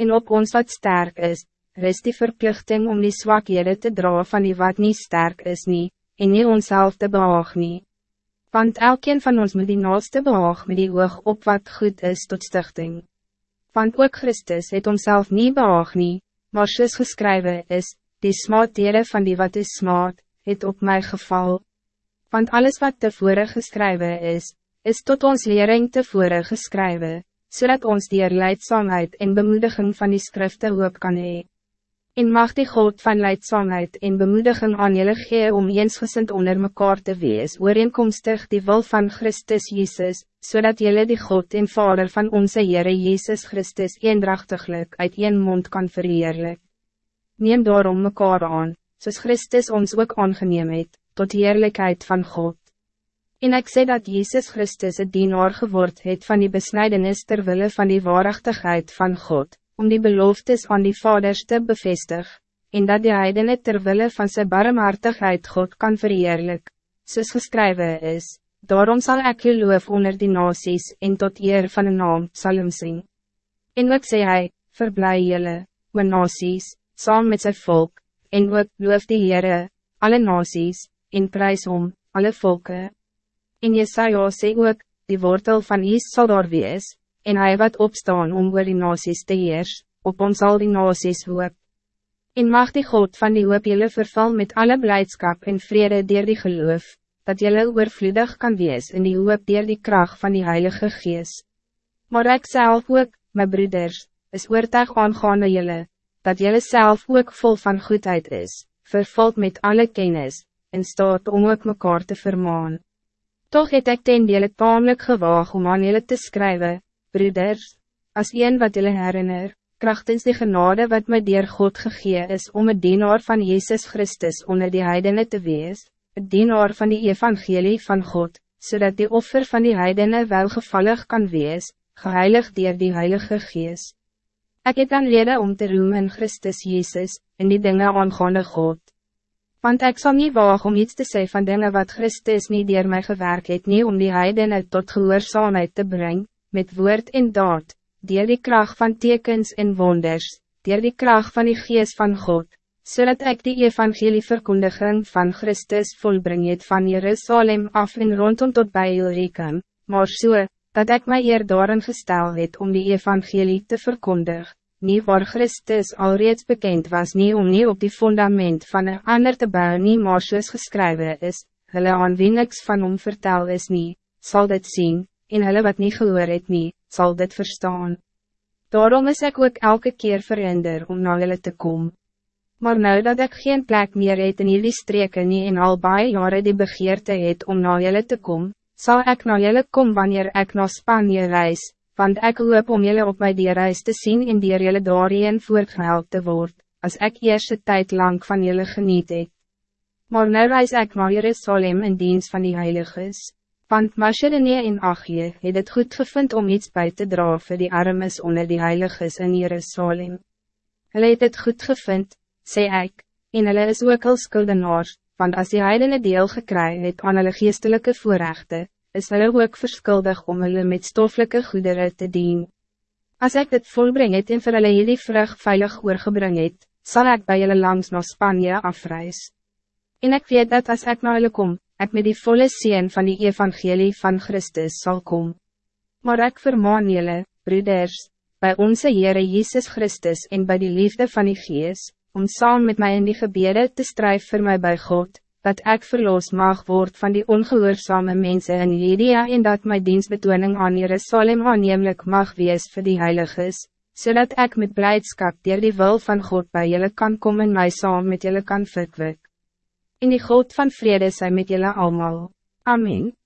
En op ons wat sterk is, rest die verplichting om die zwakhede te dragen van die wat niet sterk is nie, en nie onszelf te behaag nie. Want elkeen van ons moet die naaste behaag met die oog op wat goed is tot stichting. Want ook Christus het homself niet behaag nie, maar soos geskrywe is, die smaadere van die wat is smaad, het op mij geval. Want alles wat tevore geskrywe is, is tot ons lering tevore geskrywe, zodat ons die leidzaamheid en bemoediging van die skrifte hoop kan hee. En mag die God van leidzaamheid en bemoediging aan jullie gee om eensgesind onder mekaar te wees, ooreenkomstig die wil van Christus Jezus, zodat jullie die God en Vader van onze Heere Jezus Christus eendrachtiglijk uit een mond kan verheerlijk. Neem daarom mekaar aan, soos Christus ons ook aangeneem het, tot heerlijkheid van God. En ik zeg dat Jezus Christus het dienaar geword het van die besnijdenis terwille van die waarachtigheid van God, om die beloftes aan die vaders te bevestig, en dat die heidene terwille van zijn barmhartigheid God kan verheerlijk, soos geskrywe is, daarom zal ik je loof onder die nasies en tot eer van een naam sal hem sing. En ook sê hy, verblij jylle, o nasies, saam met zijn volk, en ook loof die Heere, alle nasies, en prijs om, alle volken. En Jesaja sê ook, die wortel van Is zal daar wees, en hij wat opstaan om oor die nasies te heers, op ons al die nasies hoop. En mag die God van die hoop jylle verval met alle blijdschap en vrede dier die geloof, dat jylle oorvloedig kan wees in die hoop dier die kracht van die Heilige Gees. Maar ik zelf ook, mijn broeders, is oortuig aangaande jylle, dat jylle zelf ook vol van goedheid is, vervuld met alle kennis, en staat om ook mekaar te vermaan. Toch het ek ten dele tamelijk gewaag om aan jullie te schrijven, broeders, als een wat jullie herinner, krachtens die genade wat my dier God gegee is om het dienaar van Jezus Christus onder die heidenen te wees, het dienaar van die evangelie van God, zodat die offer van die heidenen welgevallig kan wees, geheilig dier die Heilige Gees. Ik het dan rede om te roemen in Christus Jezus, in die dingen aangaande God. Want ik zal niet wagen om iets te zeggen van dingen wat Christus niet dier mij gewerkt het, niet om die heidenen tot gehoorzaamheid te brengen, met woord en daad, dier die kracht van tekens en wonders, dier die kracht van die geest van God, zodat ik die evangelie verkondiging van Christus volbreng het van Jerusalem af en rondom tot bij Ilrikum, maar so, dat ik mij eer daarin gestel het om die evangelie te verkondigen nie waar Christus alreeds bekend was nie om nie op die fundament van een ander te bouwen nie maar soos geskrywe is, hulle aan wie niks van hom vertel is nie, sal dit zien, en hulle wat niet gehoor het nie, sal dit verstaan. Daarom is ik ook elke keer verinder om na hulle te komen. Maar nou dat ik geen plek meer het in jullie streken nie en al baie jare die begeerte het om na julle te komen, zal ik na julle kom wanneer ik naar Spanje reis, want ik hoop om jullie op mijn dierreis te zien en dier jullie daarin voortgehaald te worden, als ik eerste tijd lang van jullie geniet het. Maar nu reis ik naar Jerusalem in dienst van die heiliges, want Mascherenie en Achie het het goed gevind om iets bij te dragen voor die armes onder die heiliges in Jerusalem. Hulle het het goed gevind, sê ik, en hulle is ook al skuldenaars, want als die heidene deel gekry het aan hulle geestelike voorrechte, is hulle ook verskuldig om hulle met stoffelijke goederen te dien. Als ik dit volbreng het en vir hulle hierdie vrug veilig oorgebring het, sal ek by julle langs na Spanje afreis. En ik weet dat als ik naar hulle kom, ik met die volle zin van die evangelie van Christus zal komen. Maar ik vermaan julle, broeders, bij onze Heere Jezus Christus en bij die liefde van die Gees, om saam met mij in die gebeden te strijven voor mij bij God, dat ik verloos mag word van die ongehoorzame mensen in Lydia en dat mijn dienstbetoning aan Jerusalem aannemelijk mag wees voor die heiliges, zodat ik met blijdschap dier die wil van God bij jullie kan komen en mij saam met jullie kan verkwik. In die God van vrede zijn met jullie allemaal. Amen.